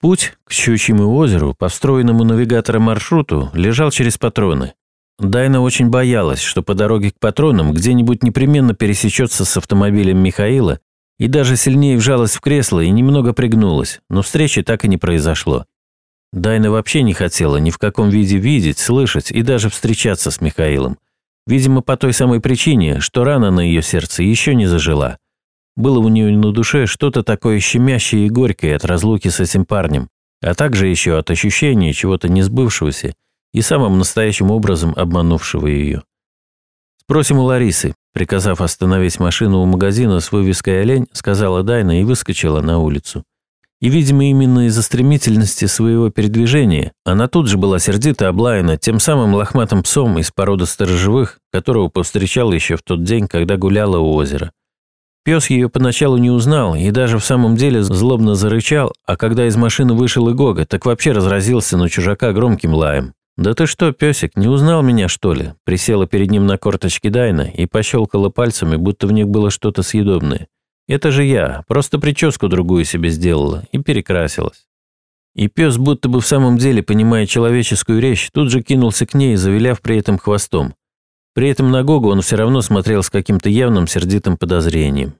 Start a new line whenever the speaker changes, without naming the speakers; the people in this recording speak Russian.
Путь к Щучьему озеру по встроенному навигатором маршруту лежал через патроны. Дайна очень боялась, что по дороге к патронам где-нибудь непременно пересечется с автомобилем Михаила и даже сильнее вжалась в кресло и немного пригнулась, но встречи так и не произошло. Дайна вообще не хотела ни в каком виде видеть, слышать и даже встречаться с Михаилом. Видимо, по той самой причине, что рана на ее сердце еще не зажила. Было у нее на душе что-то такое щемящее и горькое от разлуки с этим парнем, а также еще от ощущения чего-то несбывшегося и самым настоящим образом обманувшего ее. «Спросим у Ларисы», приказав остановить машину у магазина с вывеской «Олень», сказала Дайна и выскочила на улицу. И, видимо, именно из-за стремительности своего передвижения она тут же была сердита облаяна тем самым лохматым псом из породы сторожевых, которого повстречала еще в тот день, когда гуляла у озера. Пес ее поначалу не узнал и даже в самом деле злобно зарычал, а когда из машины вышел Игога, так вообще разразился на чужака громким лаем. «Да ты что, песик, не узнал меня, что ли?» Присела перед ним на корточки Дайна и пощелкала пальцами, будто в них было что-то съедобное. «Это же я, просто прическу другую себе сделала и перекрасилась». И пес, будто бы в самом деле, понимая человеческую речь, тут же кинулся к ней, завиляв при этом хвостом. При этом на Гогу он все равно смотрел с каким-то явным сердитым подозрением.